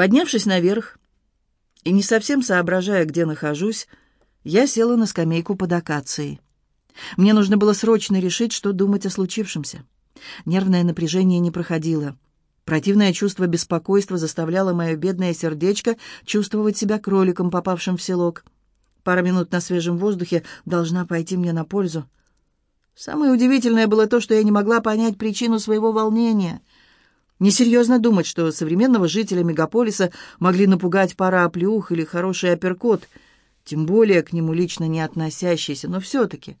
Поднявшись наверх и не совсем соображая, где нахожусь, я села на скамейку под акацией. Мне нужно было срочно решить, что думать о случившемся. Нервное напряжение не проходило. Противное чувство беспокойства заставляло мое бедное сердечко чувствовать себя кроликом, попавшим в селок. Пара минут на свежем воздухе должна пойти мне на пользу. Самое удивительное было то, что я не могла понять причину своего волнения. Несерьезно думать, что современного жителя мегаполиса могли напугать пара оплеух или хороший апперкот, тем более к нему лично не относящийся, но все-таки.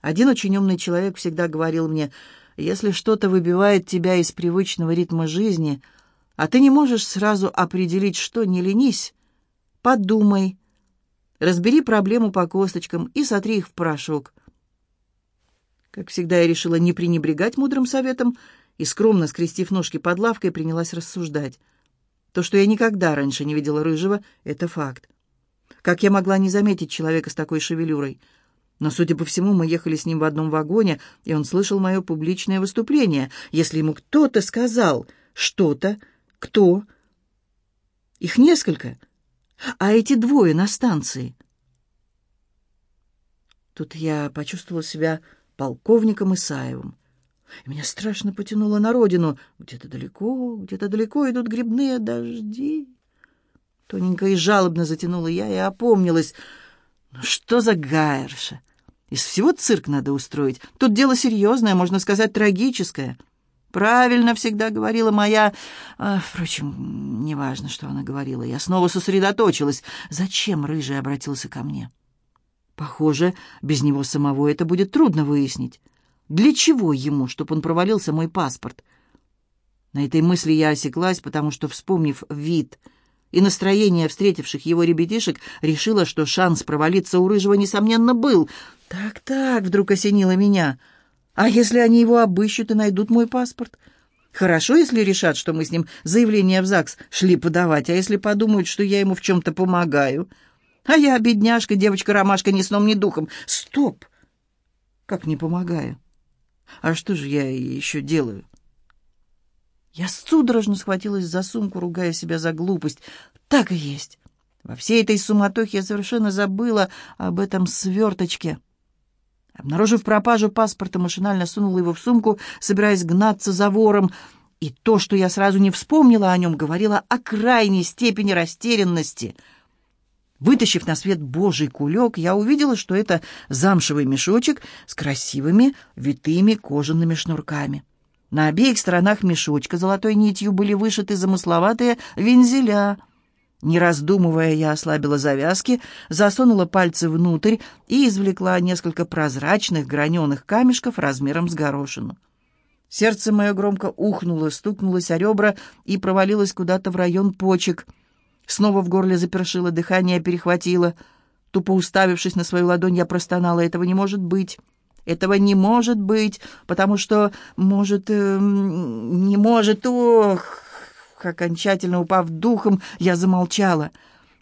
Один очень умный человек всегда говорил мне, если что-то выбивает тебя из привычного ритма жизни, а ты не можешь сразу определить, что, не ленись, подумай, разбери проблему по косточкам и сотри их в порошок. Как всегда, я решила не пренебрегать мудрым советом и, скромно скрестив ножки под лавкой, принялась рассуждать. То, что я никогда раньше не видела рыжего, — это факт. Как я могла не заметить человека с такой шевелюрой? Но, судя по всему, мы ехали с ним в одном вагоне, и он слышал мое публичное выступление. Если ему кто-то сказал что-то, кто? Их несколько. А эти двое на станции. Тут я почувствовала себя полковником Исаевым. И меня страшно потянуло на родину. Где-то далеко, где-то далеко идут грибные дожди. Тоненько и жалобно затянула я и опомнилась. Ну что за гайерша? Из всего цирк надо устроить. Тут дело серьезное, можно сказать, трагическое. Правильно всегда говорила моя... А, впрочем, неважно, что она говорила. Я снова сосредоточилась. Зачем Рыжий обратился ко мне? Похоже, без него самого это будет трудно выяснить. Для чего ему, чтобы он провалился мой паспорт? На этой мысли я осеклась, потому что, вспомнив вид и настроение встретивших его ребятишек, решила, что шанс провалиться у Рыжего, несомненно, был. «Так-так», — вдруг осенило меня. «А если они его обыщут и найдут мой паспорт?» «Хорошо, если решат, что мы с ним заявление в ЗАГС шли подавать, а если подумают, что я ему в чем-то помогаю?» А я, бедняжка, девочка-ромашка, ни сном, ни духом. Стоп! Как не помогаю? А что же я еще делаю? Я судорожно схватилась за сумку, ругая себя за глупость. Так и есть. Во всей этой суматохе я совершенно забыла об этом сверточке. Обнаружив пропажу паспорта, машинально сунула его в сумку, собираясь гнаться за вором. И то, что я сразу не вспомнила о нем, говорило о крайней степени растерянности — Вытащив на свет божий кулек, я увидела, что это замшевый мешочек с красивыми витыми кожаными шнурками. На обеих сторонах мешочка золотой нитью были вышиты замысловатые вензеля. Не раздумывая, я ослабила завязки, засунула пальцы внутрь и извлекла несколько прозрачных граненых камешков размером с горошину. Сердце мое громко ухнуло, стукнулось о ребра и провалилось куда-то в район почек — Снова в горле запершило, дыхание перехватило. Тупо уставившись на свою ладонь, я простонала. «Этого не может быть! Этого не может быть! Потому что, может, э, не может... Ох!» Окончательно упав духом, я замолчала.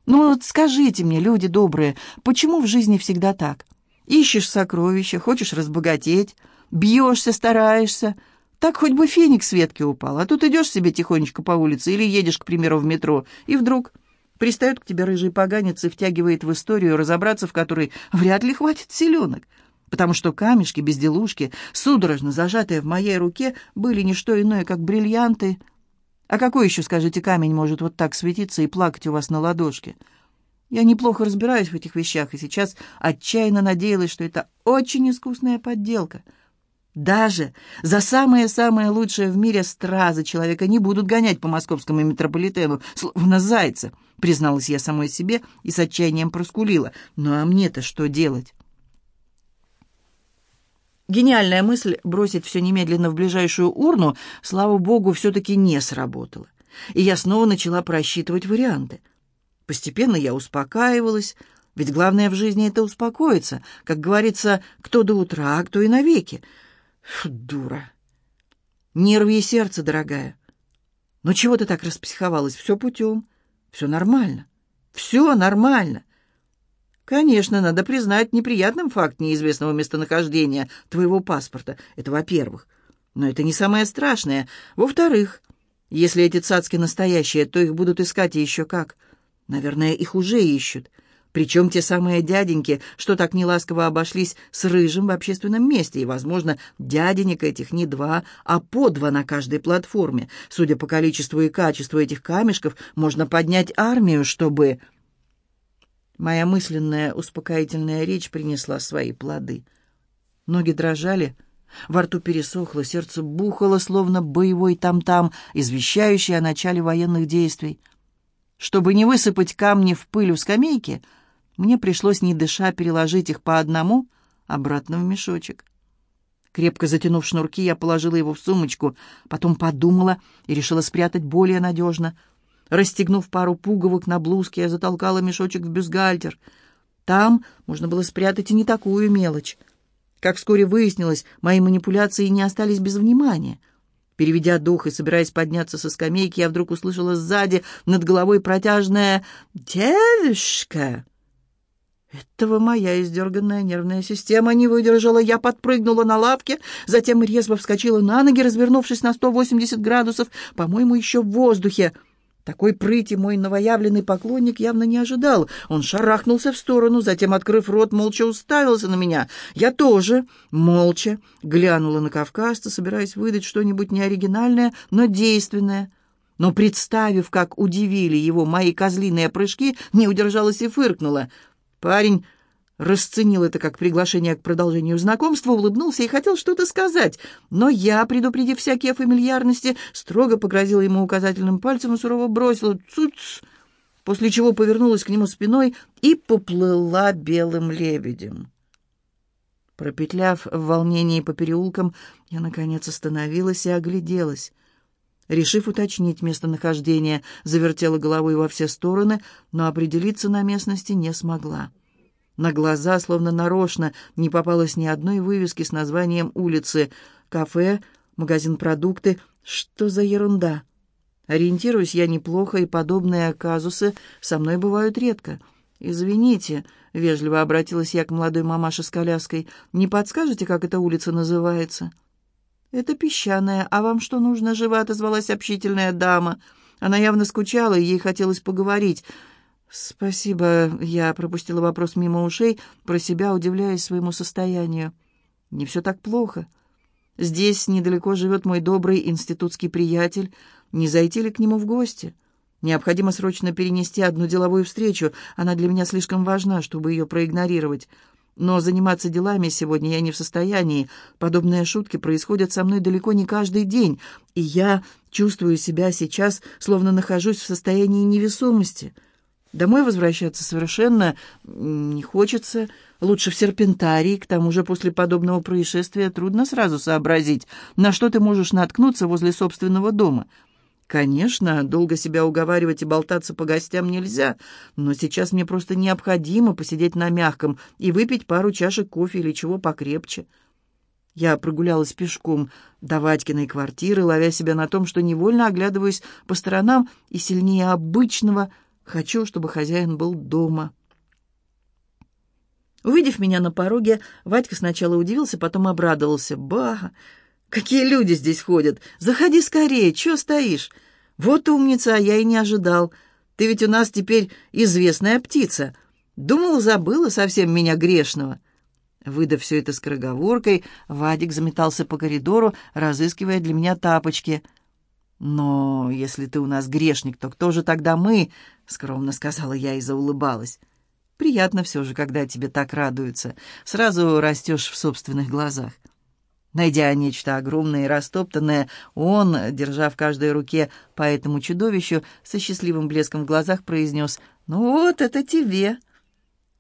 «Ну, вот скажите мне, люди добрые, почему в жизни всегда так? Ищешь сокровища, хочешь разбогатеть, бьешься, стараешься, так хоть бы феникс с ветки упал, а тут идешь себе тихонечко по улице или едешь, к примеру, в метро, и вдруг пристает к тебе рыжий поганец и втягивает в историю, разобраться в которой вряд ли хватит селенок, потому что камешки, безделушки, судорожно зажатые в моей руке, были не что иное, как бриллианты. А какой еще, скажите, камень может вот так светиться и плакать у вас на ладошке? Я неплохо разбираюсь в этих вещах, и сейчас отчаянно надеялась, что это очень искусная подделка — даже за самое-самое лучшее в мире стразы человека не будут гонять по московскому метрополитену, словно зайца, призналась я самой себе и с отчаянием проскулила. Ну а мне-то что делать? Гениальная мысль бросить все немедленно в ближайшую урну, слава богу, все-таки не сработала. И я снова начала просчитывать варианты. Постепенно я успокаивалась, ведь главное в жизни — это успокоиться. Как говорится, кто до утра, а кто и навеки. Дура. Нервы и сердце, дорогая. Ну чего ты так распсиховалась? Все путем. Все нормально. Все нормально. Конечно, надо признать неприятным факт неизвестного местонахождения твоего паспорта. Это во-первых. Но это не самое страшное. Во-вторых, Если эти цацки настоящие, то их будут искать и еще как. Наверное, их уже ищут. Причем те самые дяденьки, что так неласково обошлись с рыжим в общественном месте, и, возможно, дяденек этих не два, а по два на каждой платформе. Судя по количеству и качеству этих камешков, можно поднять армию, чтобы... Моя мысленная успокоительная речь принесла свои плоды. Ноги дрожали, во рту пересохло, сердце бухало, словно боевой там-там, извещающий о начале военных действий. Чтобы не высыпать камни в пыль у скамейки, мне пришлось, не дыша, переложить их по одному обратно в мешочек. Крепко затянув шнурки, я положила его в сумочку, потом подумала и решила спрятать более надежно — Расстегнув пару пуговок на блузке, я затолкала мешочек в бюстгальтер. Там можно было спрятать и не такую мелочь. Как вскоре выяснилось, мои манипуляции не остались без внимания. Переведя дух и собираясь подняться со скамейки, я вдруг услышала сзади над головой протяжное «Девушка!». Этого моя издерганная нервная система не выдержала. Я подпрыгнула на лавке, затем резво вскочила на ноги, развернувшись на 180 градусов, по-моему, еще в воздухе — такой прыти мой новоявленный поклонник явно не ожидал. Он шарахнулся в сторону, затем, открыв рот, молча уставился на меня. Я тоже, молча, глянула на кавказца, собираясь выдать что-нибудь неоригинальное, но действенное. Но, представив, как удивили его мои козлиные прыжки, не удержалась и фыркнула. Парень расценил это как приглашение к продолжению знакомства, улыбнулся и хотел что-то сказать, но я, предупредив всякие фамильярности, строго погрозила ему указательным пальцем и сурово бросила «Цуц!», после чего повернулась к нему спиной и поплыла белым лебедем. Пропетляв в волнении по переулкам, я, наконец, остановилась и огляделась. Решив уточнить местонахождение, завертела головой во все стороны, но определиться на местности не смогла. На глаза, словно нарочно, не попалось ни одной вывески с названием улицы. Кафе, магазин продукты. Что за ерунда? Ориентируюсь я неплохо, и подобные казусы со мной бывают редко. «Извините», — вежливо обратилась я к молодой мамаше с коляской, «не подскажете, как эта улица называется?» «Это песчаная. А вам что нужно?» — живо отозвалась общительная дама. Она явно скучала, и ей хотелось поговорить. «Спасибо». Я пропустила вопрос мимо ушей, про себя удивляясь своему состоянию. «Не все так плохо. Здесь недалеко живет мой добрый институтский приятель. Не зайти ли к нему в гости? Необходимо срочно перенести одну деловую встречу. Она для меня слишком важна, чтобы ее проигнорировать. Но заниматься делами сегодня я не в состоянии. Подобные шутки происходят со мной далеко не каждый день, и я чувствую себя сейчас, словно нахожусь в состоянии невесомости». Домой возвращаться совершенно не хочется. Лучше в серпентарий. К тому же после подобного происшествия трудно сразу сообразить, на что ты можешь наткнуться возле собственного дома. Конечно, долго себя уговаривать и болтаться по гостям нельзя, но сейчас мне просто необходимо посидеть на мягком и выпить пару чашек кофе или чего покрепче. Я прогулялась пешком до Вадькиной квартиры, ловя себя на том, что невольно оглядываюсь по сторонам и сильнее обычного – Хочу, чтобы хозяин был дома. Увидев меня на пороге, Вадька сначала удивился, потом обрадовался. «Ба! Какие люди здесь ходят! Заходи скорее! Чего стоишь? Вот умница, а я и не ожидал. Ты ведь у нас теперь известная птица. Думал, забыла совсем меня грешного». Выдав все это скороговоркой, Вадик заметался по коридору, разыскивая для меня тапочки — «Но если ты у нас грешник, то кто же тогда мы?» — скромно сказала я и заулыбалась. «Приятно все же, когда тебе так радуются. Сразу растешь в собственных глазах». Найдя нечто огромное и растоптанное, он, держа в каждой руке по этому чудовищу, со счастливым блеском в глазах произнес «Ну вот, это тебе».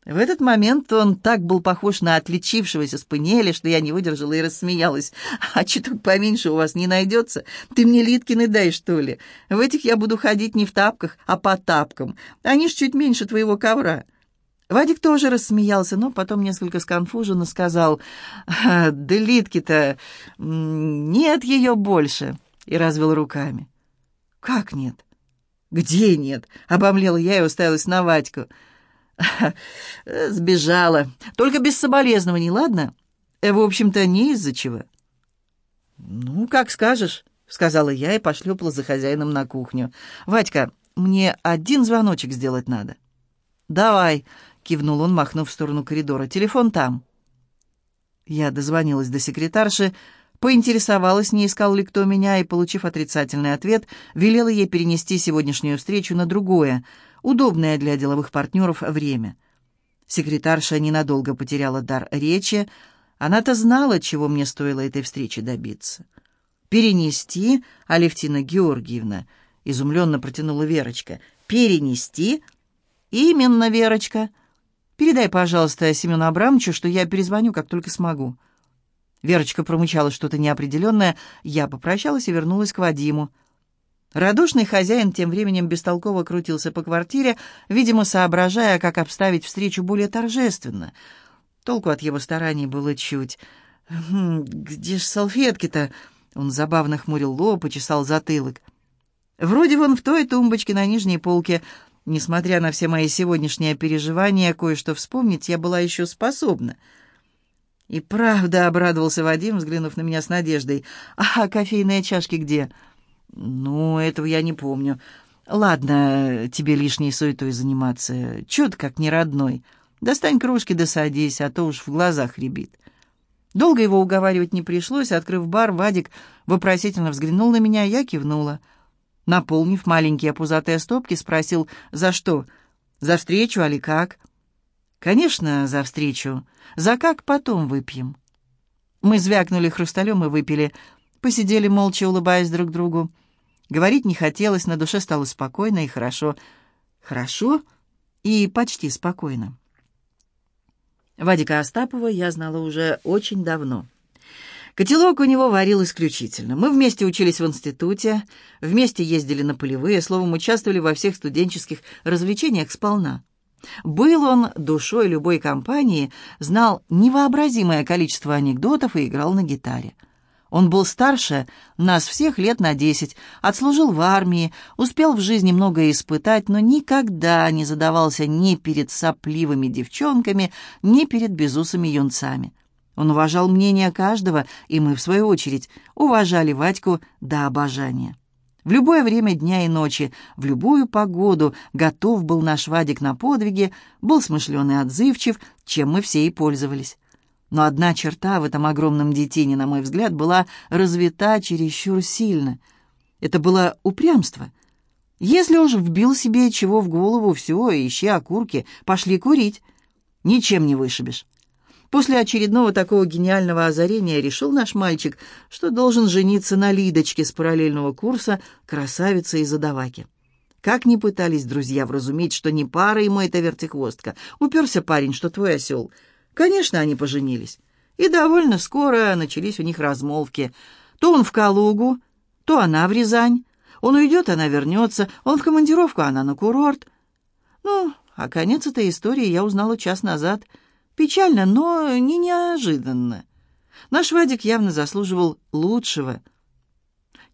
В этот момент он так был похож на отличившегося спаниеля, что я не выдержала и рассмеялась. «А чуток поменьше у вас не найдется? Ты мне Литкины дай, что ли? В этих я буду ходить не в тапках, а по тапкам. Они ж чуть меньше твоего ковра». Вадик тоже рассмеялся, но потом несколько сконфуженно сказал, «Да Литки-то нет ее больше», и развел руками. «Как нет?» «Где нет?» — обомлела я и уставилась на Вадьку. Сбежала. Только без соболезнований, ладно? Э, в общем-то, не из-за чего. Ну, как скажешь. сказала я и пошлепала за хозяином на кухню. «Вадька, мне один звоночек сделать надо». «Давай», — кивнул он, махнув в сторону коридора. «Телефон там». Я дозвонилась до секретарши, поинтересовалась, не искал ли кто меня, и, получив отрицательный ответ, велела ей перенести сегодняшнюю встречу на другое, удобное для деловых партнеров время. Секретарша ненадолго потеряла дар речи. Она-то знала, чего мне стоило этой встречи добиться. «Перенести, Алевтина Георгиевна», — изумленно протянула Верочка. «Перенести?» «Именно, Верочка. Передай, пожалуйста, Семену Абрамовичу, что я перезвоню, как только смогу». Верочка промычала что-то неопределенное. Я попрощалась и вернулась к Вадиму. Радушный хозяин тем временем бестолково крутился по квартире, видимо, соображая, как обставить встречу более торжественно. Толку от его стараний было чуть. «Хм, «Где ж салфетки-то?» Он забавно хмурил лоб и чесал затылок. «Вроде вон в той тумбочке на нижней полке. Несмотря на все мои сегодняшние переживания, кое-что вспомнить я была еще способна». «И правда», — обрадовался Вадим, взглянув на меня с надеждой. «А кофейные чашки где?» «Ну, этого я не помню. Ладно, тебе лишней суетой заниматься. Чё ты как не родной? Достань кружки да садись, а то уж в глазах рябит». Долго его уговаривать не пришлось. Открыв бар, Вадик вопросительно взглянул на меня, я кивнула. Наполнив маленькие пузатые стопки, спросил, «За что? За встречу, али как?» «Конечно, за встречу. За как потом выпьем?» Мы звякнули хрусталем и выпили. Посидели молча, улыбаясь друг другу. Говорить не хотелось, на душе стало спокойно и хорошо. Хорошо и почти спокойно. Вадика Остапова я знала уже очень давно. Котелок у него варил исключительно. Мы вместе учились в институте, вместе ездили на полевые, словом, участвовали во всех студенческих развлечениях сполна. Был он душой любой компании, знал невообразимое количество анекдотов и играл на гитаре. Он был старше нас всех лет на десять, отслужил в армии, успел в жизни многое испытать, но никогда не задавался ни перед сопливыми девчонками, ни перед безусыми юнцами. Он уважал мнение каждого, и мы, в свою очередь, уважали Вадьку до обожания. В любое время дня и ночи, в любую погоду готов был наш Вадик на подвиги, был смышленый и отзывчив, чем мы все и пользовались. Но одна черта в этом огромном детине, на мой взгляд, была развита чересчур сильно. Это было упрямство. Если уж вбил себе чего в голову, все, ищи окурки, пошли курить. Ничем не вышибешь. После очередного такого гениального озарения решил наш мальчик, что должен жениться на Лидочке с параллельного курса красавицы и задаваки. Как ни пытались друзья вразумить, что не пара ему эта вертихвостка, уперся парень, что твой осел. Конечно, они поженились. И довольно скоро начались у них размолвки. То он в Калугу, то она в Рязань. Он уйдет, она вернется. Он в командировку, она на курорт. Ну, а конец этой истории я узнала час назад — Печально, но не неожиданно. Наш Вадик явно заслуживал лучшего.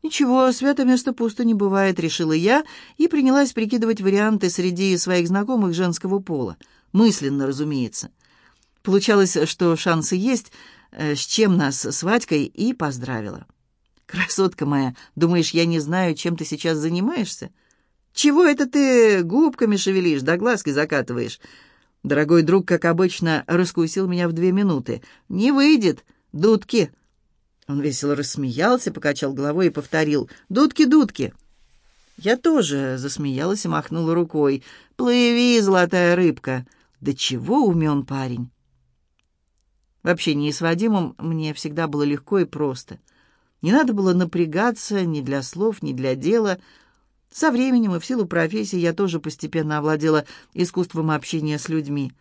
«Ничего, свято место пусто не бывает», — решила я и принялась прикидывать варианты среди своих знакомых женского пола. Мысленно, разумеется. Получалось, что шансы есть, э, с чем нас с Вадькой и поздравила. «Красотка моя, думаешь, я не знаю, чем ты сейчас занимаешься? Чего это ты губками шевелишь, да глазки закатываешь?» Дорогой друг, как обычно, раскусил меня в две минуты. «Не выйдет! Дудки!» Он весело рассмеялся, покачал головой и повторил «Дудки, дудки!» Я тоже засмеялась и махнула рукой. «Плыви, золотая рыбка!» «Да чего умен парень!» В общении с Вадимом мне всегда было легко и просто. Не надо было напрягаться ни для слов, ни для дела — со временем и в силу профессии я тоже постепенно овладела искусством общения с людьми.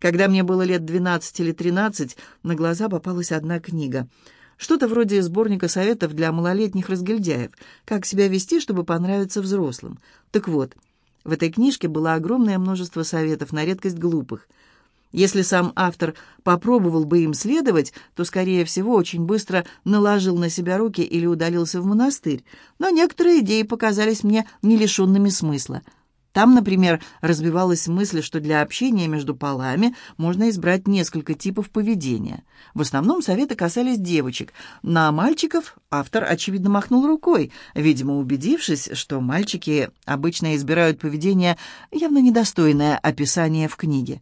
Когда мне было лет 12 или 13, на глаза попалась одна книга. Что-то вроде сборника советов для малолетних разгильдяев. Как себя вести, чтобы понравиться взрослым. Так вот, в этой книжке было огромное множество советов, на редкость глупых – если сам автор попробовал бы им следовать, то, скорее всего, очень быстро наложил на себя руки или удалился в монастырь. Но некоторые идеи показались мне не лишенными смысла. Там, например, развивалась мысль, что для общения между полами можно избрать несколько типов поведения. В основном советы касались девочек. На мальчиков автор, очевидно, махнул рукой, видимо, убедившись, что мальчики обычно избирают поведение, явно недостойное описания в книге.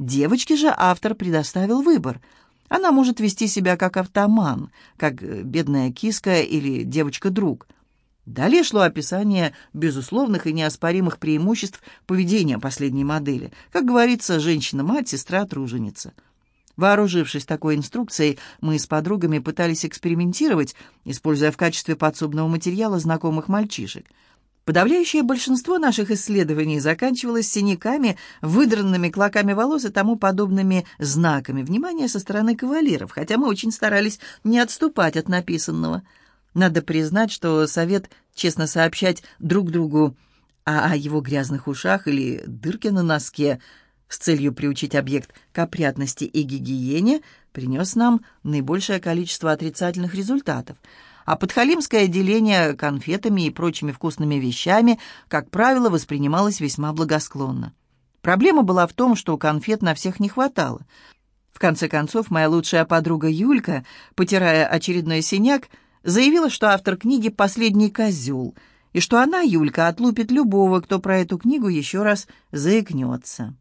Девочке же автор предоставил выбор. Она может вести себя как автоман, как бедная киска или девочка-друг – Далее шло описание безусловных и неоспоримых преимуществ поведения последней модели. Как говорится, женщина-мать, сестра-труженица. Вооружившись такой инструкцией, мы с подругами пытались экспериментировать, используя в качестве подсобного материала знакомых мальчишек. Подавляющее большинство наших исследований заканчивалось синяками, выдранными клоками волос и тому подобными знаками внимания со стороны кавалеров, хотя мы очень старались не отступать от написанного – надо признать, что совет честно сообщать друг другу о, его грязных ушах или дырке на носке с целью приучить объект к опрятности и гигиене принес нам наибольшее количество отрицательных результатов. А подхалимское деление конфетами и прочими вкусными вещами, как правило, воспринималось весьма благосклонно. Проблема была в том, что конфет на всех не хватало. В конце концов, моя лучшая подруга Юлька, потирая очередной синяк, заявила, что автор книги «Последний козел», и что она, Юлька, отлупит любого, кто про эту книгу еще раз заикнется.